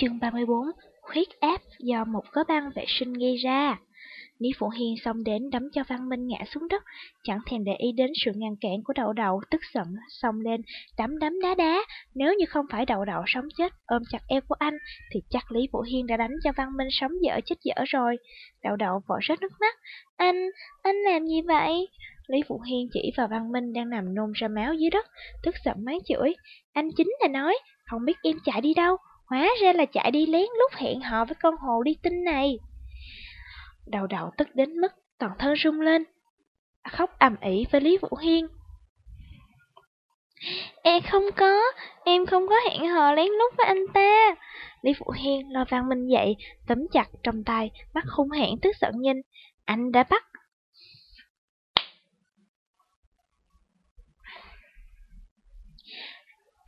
Chương 34 Huyết áp do một cớ băng vệ sinh gây ra Lý Phụ Hiên xông đến đấm cho Văn Minh ngã xuống đất, chẳng thèm để ý đến sự ngăn cản của đậu đậu, tức giận, xông lên, đấm đấm đá đá. Nếu như không phải đậu đậu sống chết, ôm chặt eo của anh, thì chắc Lý Phụ Hiên đã đánh cho Văn Minh sống dở chết dở rồi. Đậu đậu vội rớt nước mắt. Anh, anh làm gì vậy? Lý Phụ Hiên chỉ vào Văn Minh đang nằm nôn ra máu dưới đất, tức giận mắng chửi. Anh chính là nói, không biết em chạy đi đâu, hóa ra là chạy đi lén lúc hẹn hò với con hồ đi tinh này. Đầu đầu tức đến mức toàn thân rung lên, khóc ầm ĩ với Lý Vũ Hiên. Em không có, em không có hẹn hò lén lút với anh ta. Lý Vũ Hiên lo Văn Minh dậy, tấm chặt trong tay, mắt hung hãn tức giận nhìn. Anh đã bắt.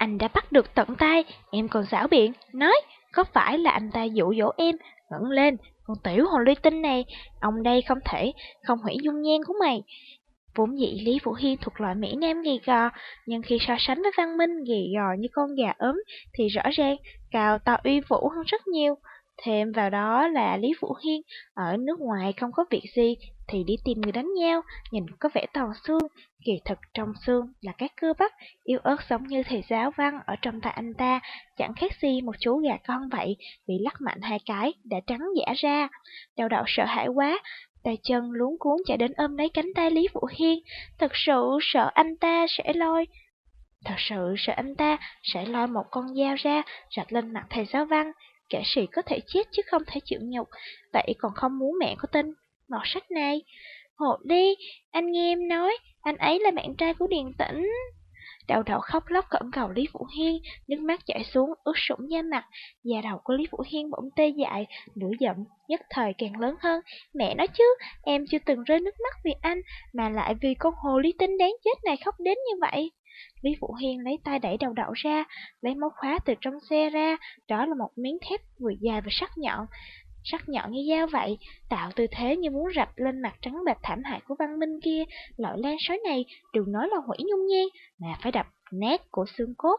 Anh đã bắt được tận tay, em còn xảo biện, nói, có phải là anh ta dụ dỗ em, ngẩng lên, con tiểu hồ ly tinh này, ông đây không thể, không hủy dung nhan của mày. Vốn dĩ Lý Vũ Hiên thuộc loại Mỹ Nam gầy gò, nhưng khi so sánh với Văn Minh gầy gò như con gà ốm, thì rõ ràng cao to uy vũ hơn rất nhiều. Thêm vào đó là Lý Vũ Hiên ở nước ngoài không có việc gì thì đi tìm người đánh nhau, nhìn có vẻ toàn xương, kỳ thực trong xương là các cơ bắp, yêu ớt giống như thầy giáo văn ở trong tay anh ta, chẳng khác gì một chú gà con vậy, bị lắc mạnh hai cái, đã trắng giả ra. Đào đầu sợ hãi quá, tay chân luống cuốn chạy đến ôm lấy cánh tay Lý Vũ Hiên, thật sự sợ anh ta sẽ lôi. Thật sự sợ anh ta sẽ lôi một con dao ra, rạch lên mặt thầy giáo văn, kẻ sĩ có thể chết chứ không thể chịu nhục, vậy còn không muốn mẹ có tin mọt sách này. Hộ đi, anh nghe em nói, anh ấy là bạn trai của Điền Tĩnh. Đầu đầu khóc lóc cẩn cầu Lý Vũ Hiên, nước mắt chảy xuống, ướt sũng da mặt. Da đầu của Lý Vũ Hiên bỗng tê dại, nửa giận, nhất thời càng lớn hơn. Mẹ nói chứ, em chưa từng rơi nước mắt vì anh, mà lại vì con hồ ly tinh đáng chết này khóc đến như vậy. Lý Vũ Hiên lấy tay đẩy đầu đậu ra, lấy móc khóa từ trong xe ra, đó là một miếng thép vừa dài và sắc nhọn sắc nhọn như dao vậy, tạo tư thế như muốn rập lên mặt trắng bệch thảm hại của văn minh kia. Loại lan sói này đừng nói là hủy nhung nhan, mà phải đập nét của xương cốt.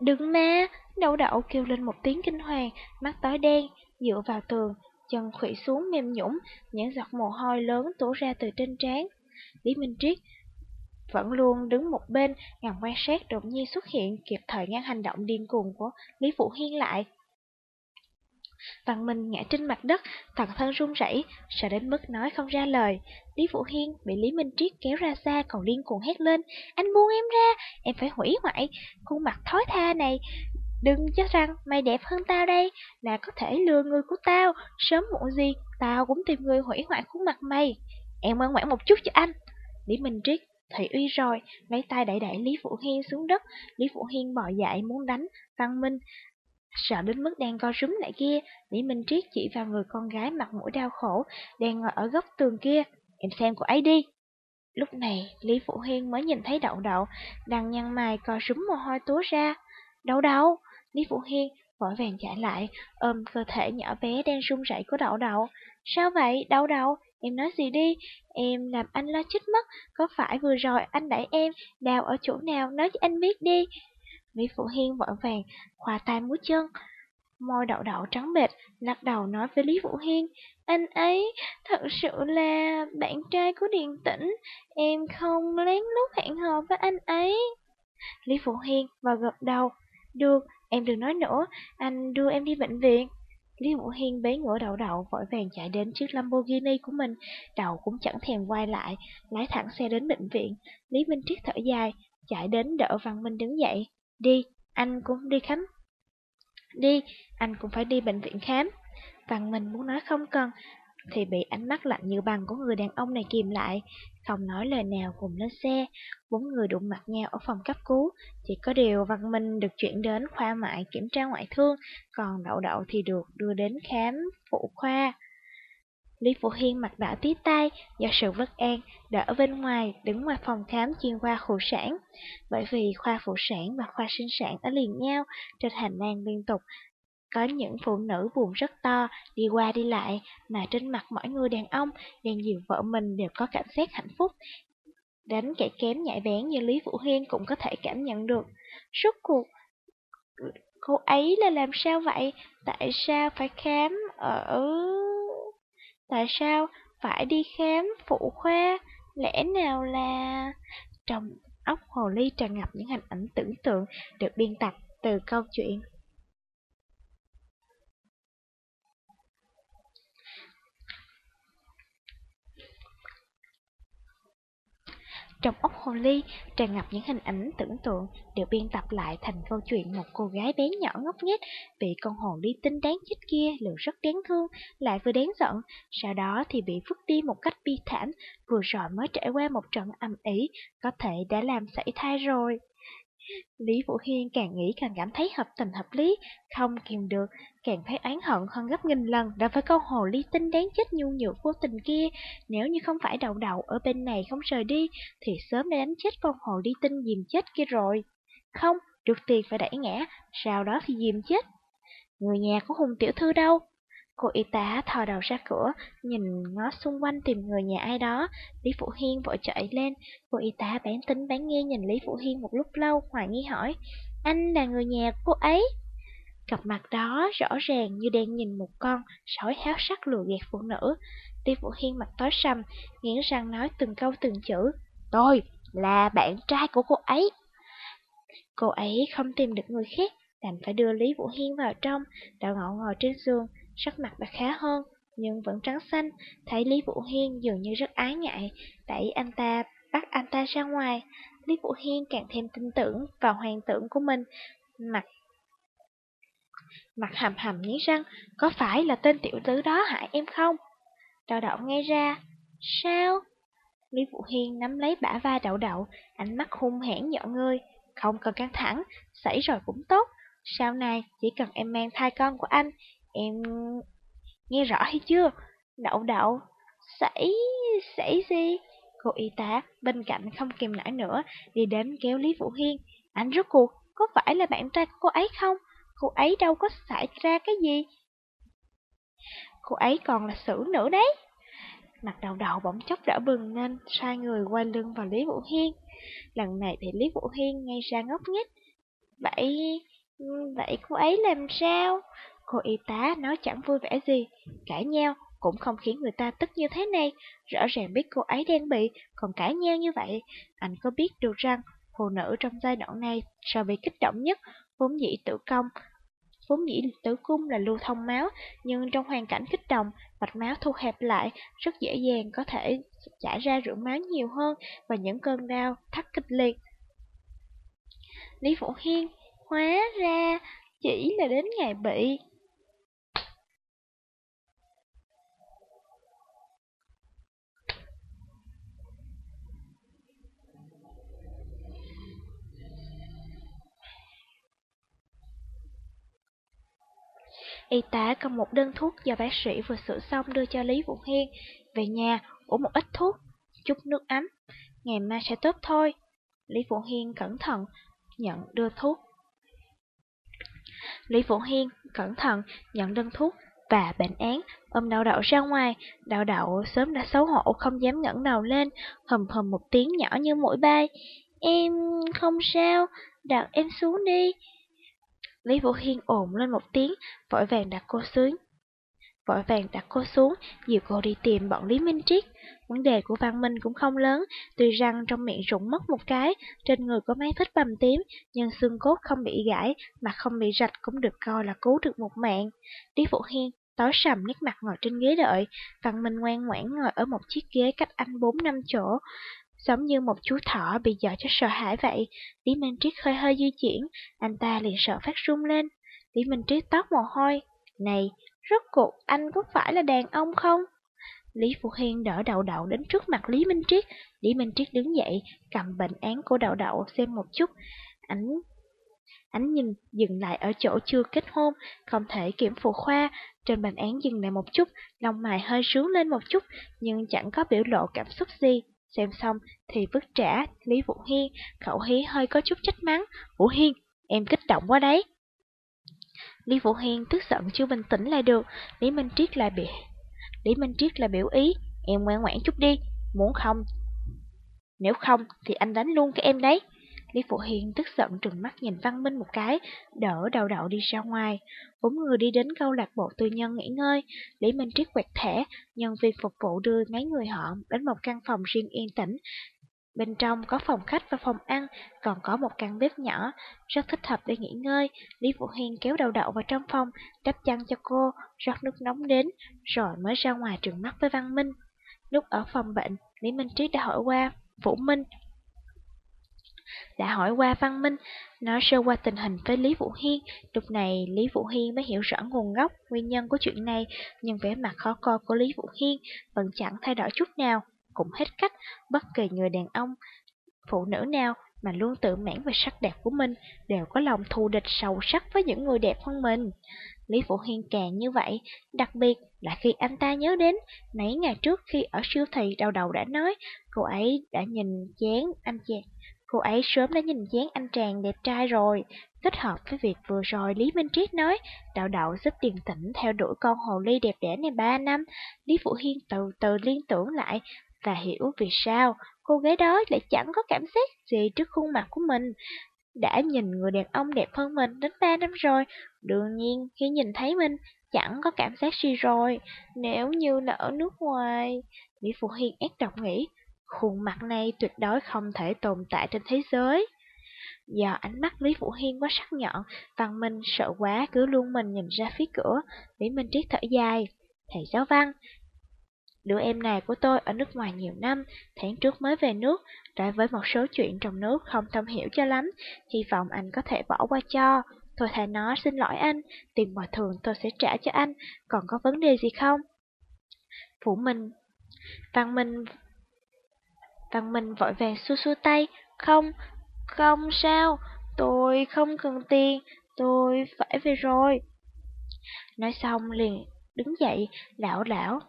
Đừng ma, đậu đậu kêu lên một tiếng kinh hoàng, mắt tối đen, dựa vào tường, chân khủy xuống mềm nhũng, những giọt mồ hôi lớn tủ ra từ trên trán. Lý Minh Triết vẫn luôn đứng một bên, ngầm quan sát đột nhiên xuất hiện, kịp thời ngăn hành động điên cuồng của Lý Phụ Hiên lại. Văn Minh ngã trên mặt đất, toàn thân run rẩy, sợ đến mức nói không ra lời. Lý Vũ Hiên bị Lý Minh Triết kéo ra xa còn liên cuồng hét lên, anh buông em ra, em phải hủy hoại khuôn mặt thối tha này. Đừng cho rằng mày đẹp hơn tao đây, là có thể lừa người của tao, sớm muộn gì, tao cũng tìm người hủy hoại khuôn mặt mày. Em ngoan ngoãn một chút cho anh. Lý Minh Triết thị uy rồi, lấy tay đẩy đẩy Lý Vũ Hiên xuống đất, Lý Vũ Hiên bò dậy muốn đánh, Văn Minh Sợ đến mức đang co rúm lại kia, Lý Minh Triết chỉ vào người con gái mặt mũi đau khổ, đang ngồi ở góc tường kia. Em xem cô ấy đi. Lúc này, Lý Phụ Hiên mới nhìn thấy đậu đậu, đang nhăn mày co rúm mồ hôi túa ra. Đậu đậu! Lý Phụ Hiên vội vàng chạy lại, ôm cơ thể nhỏ bé đang run rẩy của đậu đậu. Sao vậy, đậu đậu? Em nói gì đi, em làm anh lo chết mất, có phải vừa rồi anh đẩy em, đào ở chỗ nào, nói cho anh biết đi. Lý Phụ Hiên vội vàng, khoa tay múa chân. Môi đậu đậu trắng bệch, lắc đầu nói với Lý Vũ Hiên, anh ấy thật sự là bạn trai của Điền Tĩnh, em không lén lút hẹn hò với anh ấy. Lý Phụ Hiên vào gật đầu, được, em đừng nói nữa, anh đưa em đi bệnh viện. Lý Vũ Hiên bế ngửa đậu đậu vội vàng chạy đến chiếc Lamborghini của mình, đầu cũng chẳng thèm quay lại, lái thẳng xe đến bệnh viện. Lý Minh Triết thở dài, chạy đến đỡ Văn Minh đứng dậy. Đi, anh cũng đi khám. Đi, anh cũng phải đi bệnh viện khám. Văn minh muốn nói không cần, thì bị ánh mắt lạnh như băng của người đàn ông này kìm lại, không nói lời nào cùng lên xe. Bốn người đụng mặt nhau ở phòng cấp cứu, chỉ có điều Văn Minh được chuyển đến khoa mại kiểm tra ngoại thương, còn Đậu Đậu thì được đưa đến khám phụ khoa. Lý Phụ Hiên mặt đỏ tí tay do sự bất an, đỡ bên ngoài, đứng ngoài phòng khám chuyên khoa phụ sản. Bởi vì khoa phụ sản và khoa sinh sản ở liền nhau, trên hành lang liên tục, có những phụ nữ buồn rất to, đi qua đi lại, mà trên mặt mỗi người đàn ông đang dìu vợ mình đều có cảm giác hạnh phúc. Đến kẻ kém nhạy bén như Lý Phụ Hiên cũng có thể cảm nhận được. Suốt cuộc, Cô ấy là làm sao vậy? Tại sao phải khám ở... Tại sao phải đi khám phụ khoa? Lẽ nào là... Trong óc hồ ly tràn ngập những hình ảnh tưởng tượng được biên tập từ câu chuyện. Trong ốc hồ ly tràn ngập những hình ảnh tưởng tượng được biên tập lại thành câu chuyện một cô gái bé nhỏ ngốc nghếch bị con hồ ly tinh đáng chết kia lừa rất đáng thương, lại vừa đáng giận, sau đó thì bị vứt đi một cách bi thảm, vừa rồi mới trải qua một trận âm ý, có thể đã làm sảy thai rồi. Lý Vũ Hiên càng nghĩ càng cảm thấy hợp tình hợp lý, không kìm được, càng thấy oán hận hơn gấp nghìn lần đã với câu hồ ly tinh đáng chết nhu nhược vô tình kia. Nếu như không phải đầu đầu ở bên này không rời đi, thì sớm đã đánh chết con hồ ly tinh dìm chết kia rồi. Không, được tiền phải đẩy ngã, sau đó thì dìm chết. Người nhà của Hùng Tiểu Thư đâu? Cô y tá thò đầu ra cửa, nhìn ngó xung quanh tìm người nhà ai đó. Lý Phụ Hiên vội chạy lên. Cô y tá bán tính bán nghe nhìn Lý Phụ Hiên một lúc lâu, hoài nghi hỏi. Anh là người nhà của cô ấy. Cặp mặt đó rõ ràng như đang nhìn một con sói háo sắc lừa gạt phụ nữ. Lý Phụ Hiên mặt tối sầm, nghiến răng nói từng câu từng chữ. Tôi là bạn trai của cô ấy. Cô ấy không tìm được người khác, đành phải đưa Lý Vũ Hiên vào trong, đào ngọ ngồi trên giường, sắc mặt đã khá hơn, nhưng vẫn trắng xanh, thấy Lý Vũ Hiên dường như rất ái ngại, đẩy anh ta, bắt anh ta ra ngoài. Lý Vũ Hiên càng thêm tin tưởng vào hoàng tưởng của mình, mặt mặt hầm hầm nghiến răng, có phải là tên tiểu tử đó hại em không? Đậu đậu nghe ra, sao? Lý Vũ Hiên nắm lấy bả vai đậu đậu, ánh mắt hung hãn nhọn ngươi, không cần căng thẳng, xảy rồi cũng tốt. Sau này, chỉ cần em mang thai con của anh, em... Nghe rõ hay chưa? Đậu đậu, xảy... xảy gì? Cô y tá bên cạnh không kìm nổi nữa, đi đến kéo Lý Vũ Hiên. Anh rốt cuộc, có phải là bạn trai của cô ấy không? Cô ấy đâu có xảy ra cái gì. Cô ấy còn là xử nữ đấy. Mặt đầu đầu bỗng chốc đỏ bừng nên sai người quay lưng vào Lý Vũ Hiên. Lần này thì Lý Vũ Hiên ngay ra ngốc nghếch. Vậy, ừ, vậy cô ấy làm sao? Cô y tá nói chẳng vui vẻ gì, cãi nhau cũng không khiến người ta tức như thế này. Rõ ràng biết cô ấy đang bị, còn cãi nhau như vậy. Anh có biết được rằng phụ nữ trong giai đoạn này so bị kích động nhất, vốn dĩ tử công. Vốn dĩ tử cung là lưu thông máu, nhưng trong hoàn cảnh kích động, mạch máu thu hẹp lại, rất dễ dàng có thể chảy ra rượu máu nhiều hơn và những cơn đau thắt kịch liệt. Lý Vũ Hiên, hóa ra chỉ là đến ngày bị. Y tá cầm một đơn thuốc do bác sĩ vừa sửa xong đưa cho Lý Vũ Hiên. Về nhà, uống một ít thuốc, chút nước ấm. Ngày mai sẽ tốt thôi. Lý Vũ Hiên cẩn thận, nhận đưa thuốc. Lý Vũ Hiên cẩn thận, nhận đơn thuốc và bệnh án, ôm đậu đậu ra ngoài. Đậu đậu sớm đã xấu hổ không dám ngẩng đầu lên, hầm hầm một tiếng nhỏ như mũi bay. Em không sao, đặt em xuống đi. Lý Vũ Hiên ồn lên một tiếng, vội vàng đặt cô xuống. Vội vàng đặt cô xuống, dìu cô đi tìm bọn Lý Minh Triết. Vấn đề của Văn Minh cũng không lớn, tuy rằng trong miệng rụng mất một cái, trên người có mấy vết bầm tím, nhưng xương cốt không bị gãy, mà không bị rạch cũng được coi là cứu được một mạng. Lý Vũ Hiên tối sầm nét mặt ngồi trên ghế đợi, Văn Minh ngoan ngoãn ngồi ở một chiếc ghế cách anh bốn năm chỗ, giống như một chú thỏ bị dọa cho sợ hãi vậy. Lý Minh Triết hơi hơi di chuyển, anh ta liền sợ phát run lên. Lý Minh Triết tóc mồ hôi. Này, rốt cuộc anh có phải là đàn ông không? Lý Phụ Hiên đỡ đậu đậu đến trước mặt Lý Minh Triết. Lý Minh Triết đứng dậy, cầm bệnh án của đậu đậu xem một chút. Ảnh Ánh nhìn dừng lại ở chỗ chưa kết hôn, không thể kiểm phụ khoa. Trên bệnh án dừng lại một chút, lông mày hơi sướng lên một chút, nhưng chẳng có biểu lộ cảm xúc gì. Xem xong thì vứt trả Lý Vũ Hiên, khẩu hí hơi có chút trách mắng. Vũ Hiên, em kích động quá đấy. Lý Vũ Hiên tức giận chưa bình tĩnh lại được, Lý Minh Triết lại bị... Lý Minh Triết là biểu ý, em ngoan ngoãn chút đi, muốn không? Nếu không thì anh đánh luôn cái em đấy. Lý Phụ Hiên tức giận trừng mắt nhìn Văn Minh một cái, đỡ đầu đậu đi ra ngoài. Bốn người đi đến câu lạc bộ tư nhân nghỉ ngơi, Lý Minh Triết quẹt thẻ, nhân viên phục vụ đưa mấy người họ đến một căn phòng riêng yên tĩnh. Bên trong có phòng khách và phòng ăn, còn có một căn bếp nhỏ, rất thích hợp để nghỉ ngơi. Lý Phụ Hiên kéo đầu đậu vào trong phòng, đắp chăn cho cô, rót nước nóng đến, rồi mới ra ngoài trừng mắt với Văn Minh. Lúc ở phòng bệnh, Lý Minh Triết đã hỏi qua Vũ Minh đã hỏi qua Văn Minh, nói sơ qua tình hình với Lý Vũ Hiên. Lúc này Lý Vũ Hiên mới hiểu rõ nguồn gốc, nguyên nhân của chuyện này, nhưng vẻ mặt khó coi của Lý Vũ Hiên vẫn chẳng thay đổi chút nào, cũng hết cách, bất kỳ người đàn ông, phụ nữ nào mà luôn tự mãn về sắc đẹp của mình đều có lòng thù địch sâu sắc với những người đẹp hơn mình. Lý Phụ Hiên càng như vậy, đặc biệt là khi anh ta nhớ đến mấy ngày trước khi ở siêu thị đầu đầu đã nói cô ấy đã nhìn chán anh chàng Cô ấy sớm đã nhìn dáng anh chàng đẹp trai rồi, kết hợp với việc vừa rồi Lý Minh Triết nói, đạo đạo giúp điềm tĩnh theo đuổi con hồ ly đẹp đẽ này ba năm, Lý Phụ Hiên từ từ liên tưởng lại và hiểu vì sao cô gái đó lại chẳng có cảm giác gì trước khuôn mặt của mình. Đã nhìn người đàn ông đẹp hơn mình đến ba năm rồi, đương nhiên khi nhìn thấy mình chẳng có cảm giác gì rồi, nếu như là ở nước ngoài. Lý Phụ Hiên ác độc nghĩ, Khuôn mặt này tuyệt đối không thể tồn tại trên thế giới. Do ánh mắt Lý Vũ Hiên quá sắc nhọn, Văn Minh sợ quá cứ luôn mình nhìn ra phía cửa, Lý Minh Triết thở dài. Thầy giáo văn, đứa em này của tôi ở nước ngoài nhiều năm, tháng trước mới về nước, đối với một số chuyện trong nước không thông hiểu cho lắm, hy vọng anh có thể bỏ qua cho. Tôi thầy nó xin lỗi anh, tiền bồi thường tôi sẽ trả cho anh, còn có vấn đề gì không? vũ Minh Văn Minh Văn Minh vội vàng xua xua tay, không, không sao, tôi không cần tiền, tôi phải về rồi. Nói xong liền đứng dậy, lão đảo.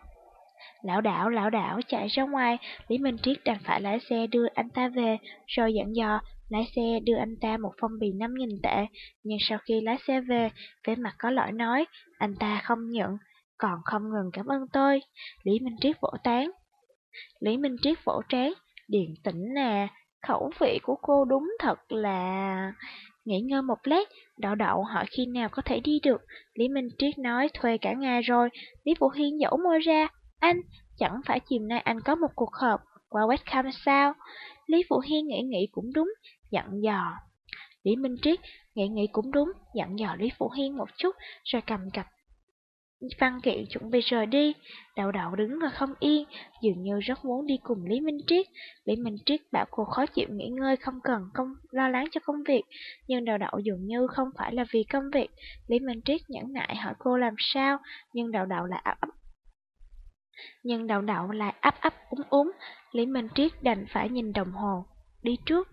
Lão đảo, lão đảo chạy ra ngoài, Lý Minh Triết đành phải lái xe đưa anh ta về, rồi dặn dò, lái xe đưa anh ta một phong bì 5.000 tệ. Nhưng sau khi lái xe về, vẻ mặt có lỗi nói, anh ta không nhận, còn không ngừng cảm ơn tôi. Lý Minh Triết vỗ tán. Lý Minh Triết vỗ trán, Điền tĩnh nè, khẩu vị của cô đúng thật là... Nghỉ ngơi một lát, đậu đậu hỏi khi nào có thể đi được. Lý Minh Triết nói thuê cả ngày rồi. Lý Vũ Hiên dẫu môi ra. Anh, chẳng phải chiều nay anh có một cuộc họp qua webcam sao? Lý Vũ Hiên nghĩ nghĩ cũng đúng, dặn dò. Lý Minh Triết nghĩ nghĩ cũng đúng, dặn dò Lý Vũ Hiên một chút, rồi cầm cặp Văn Kiện chuẩn bị rời đi, đậu đậu đứng và không yên, dường như rất muốn đi cùng Lý Minh Triết. Lý Minh Triết bảo cô khó chịu nghỉ ngơi không cần công lo lắng cho công việc, nhưng đậu đậu dường như không phải là vì công việc. Lý Minh Triết nhẫn nại hỏi cô làm sao, nhưng đậu đậu lại ấp ấp. Nhưng đậu đậu lại ấp ấp úng úng, Lý Minh Triết đành phải nhìn đồng hồ, đi trước.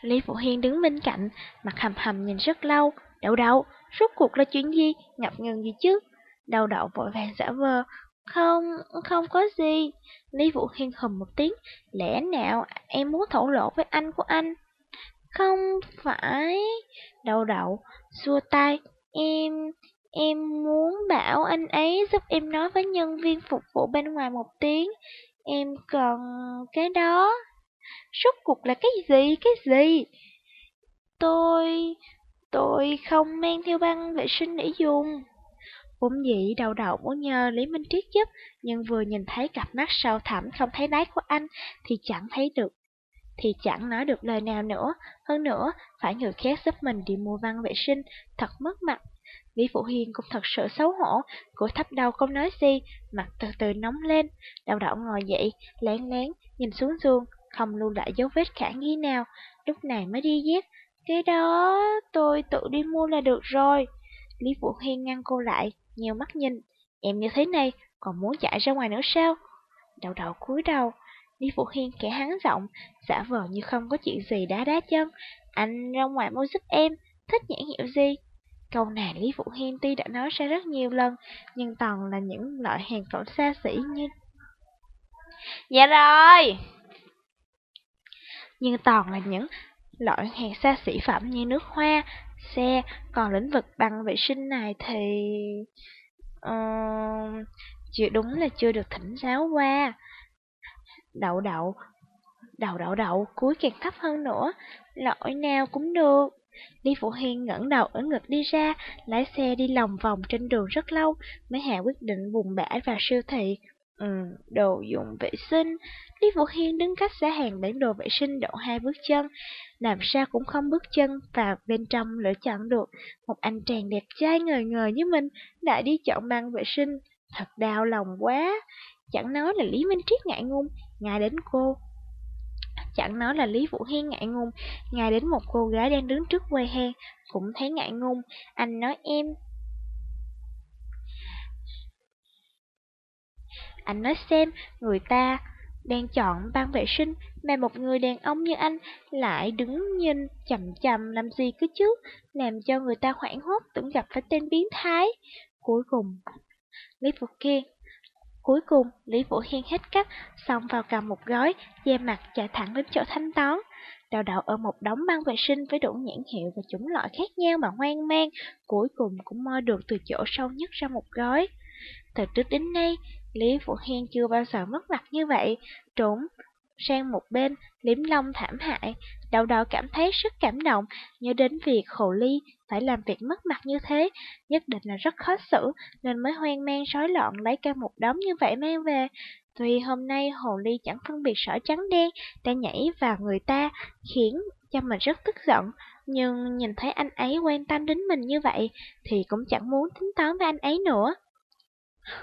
Lý Phụ Hiên đứng bên cạnh, mặt hầm hầm nhìn rất lâu, đậu đậu, Rốt cuộc là chuyện gì, ngập ngừng gì chứ? Đầu đậu vội vàng giả vờ. Không, không có gì. Lý Vũ Hiên hầm một tiếng. Lẽ nào em muốn thổ lộ với anh của anh? Không phải. Đầu đậu, xua tay. Em, em muốn bảo anh ấy giúp em nói với nhân viên phục vụ bên ngoài một tiếng. Em cần cái đó. Rốt cuộc là cái gì, cái gì? Tôi, Tôi không mang theo băng vệ sinh để dùng. Vốn dĩ đầu đầu muốn nhờ Lý Minh Triết giúp, nhưng vừa nhìn thấy cặp mắt sâu thẳm không thấy đáy của anh thì chẳng thấy được, thì chẳng nói được lời nào nữa. Hơn nữa, phải người khác giúp mình đi mua băng vệ sinh, thật mất mặt. Lý Phụ Hiên cũng thật sự xấu hổ, của thấp đầu không nói gì, mặt từ từ nóng lên, đầu đậu ngồi dậy, lén lén, nhìn xuống giường, không lưu lại dấu vết khả nghi nào, lúc này mới đi dép, cái đó tôi tự đi mua là được rồi. Lý Vũ Hiên ngăn cô lại, nhiều mắt nhìn. Em như thế này, còn muốn chạy ra ngoài nữa sao? Đầu đầu cúi đầu, Lý Vũ Hiên kẻ hắn giọng, giả vờ như không có chuyện gì đá đá chân. Anh ra ngoài mua giúp em, thích nhãn hiệu gì? Câu này Lý Vũ Hiên tuy đã nói ra rất nhiều lần, nhưng toàn là những loại hàng phẩm xa xỉ như... Dạ rồi! Nhưng toàn là những loại hàng xa xỉ phẩm như nước hoa, xe, còn lĩnh vực bằng vệ sinh này thì... Uh, chưa đúng là chưa được thỉnh giáo qua. Đậu đậu đầu đậu đậu, cuối càng thấp hơn nữa, lỗi nào cũng được. Lý Phụ Hiên ngẩng đầu ở ngực đi ra, lái xe đi lòng vòng trên đường rất lâu, mới hạ quyết định buồn bã vào siêu thị. Ừ, đồ dùng vệ sinh. Lý Vũ Hiên đứng cách giá hàng bán đồ vệ sinh độ hai bước chân, làm sao cũng không bước chân vào bên trong lựa chọn được. Một anh chàng đẹp trai ngời ngời như mình đã đi chọn băng vệ sinh, thật đau lòng quá. Chẳng nói là Lý Minh Triết ngại ngùng, ngại đến cô. Chẳng nói là Lý Vũ Hiên ngại ngùng, ngại đến một cô gái đang đứng trước quầy hàng, cũng thấy ngại ngùng. Anh nói em. Anh nói xem, người ta đang chọn ban vệ sinh mà một người đàn ông như anh lại đứng nhìn chậm chậm làm gì cứ chứ, làm cho người ta hoảng hốt tưởng gặp phải tên biến thái. Cuối cùng, Lý Phục Kiên Cuối cùng, Lý Vũ Hiên hết cách, xong vào cầm một gói, da mặt chạy thẳng đến chỗ thanh toán. Đào đào ở một đống băng vệ sinh với đủ nhãn hiệu và chủng loại khác nhau mà hoang mang, cuối cùng cũng moi được từ chỗ sâu nhất ra một gói. Từ trước đến nay, Lý Vũ Hiên chưa bao giờ mất mặt như vậy, trốn sang một bên, liếm lông thảm hại. Đầu đầu cảm thấy rất cảm động, nhớ đến việc Hồ Ly phải làm việc mất mặt như thế, nhất định là rất khó xử, nên mới hoang mang rối loạn lấy cả một đống như vậy mang về. Tuy hôm nay Hồ Ly chẳng phân biệt sở trắng đen, đã nhảy vào người ta, khiến cho mình rất tức giận, nhưng nhìn thấy anh ấy quan tâm đến mình như vậy, thì cũng chẳng muốn tính toán với anh ấy nữa.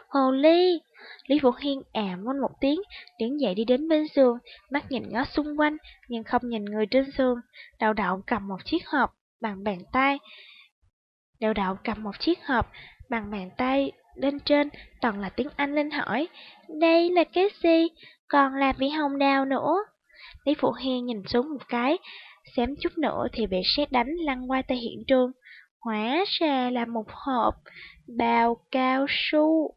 Hồ Ly! Lý Vũ Hiên à ảm lên một tiếng, đứng dậy đi đến bên giường, mắt nhìn ngó xung quanh, nhưng không nhìn người trên giường. Đào đậu cầm một chiếc hộp bằng bàn tay. Đào đậu cầm một chiếc hộp bằng bàn tay lên trên, toàn là tiếng Anh lên hỏi. Đây là cái gì? Còn là vị hồng đào nữa. Lý Phụ Hiên nhìn xuống một cái, xém chút nữa thì bị sét đánh lăn qua tại hiện trường. Hóa ra là một hộp bào cao su.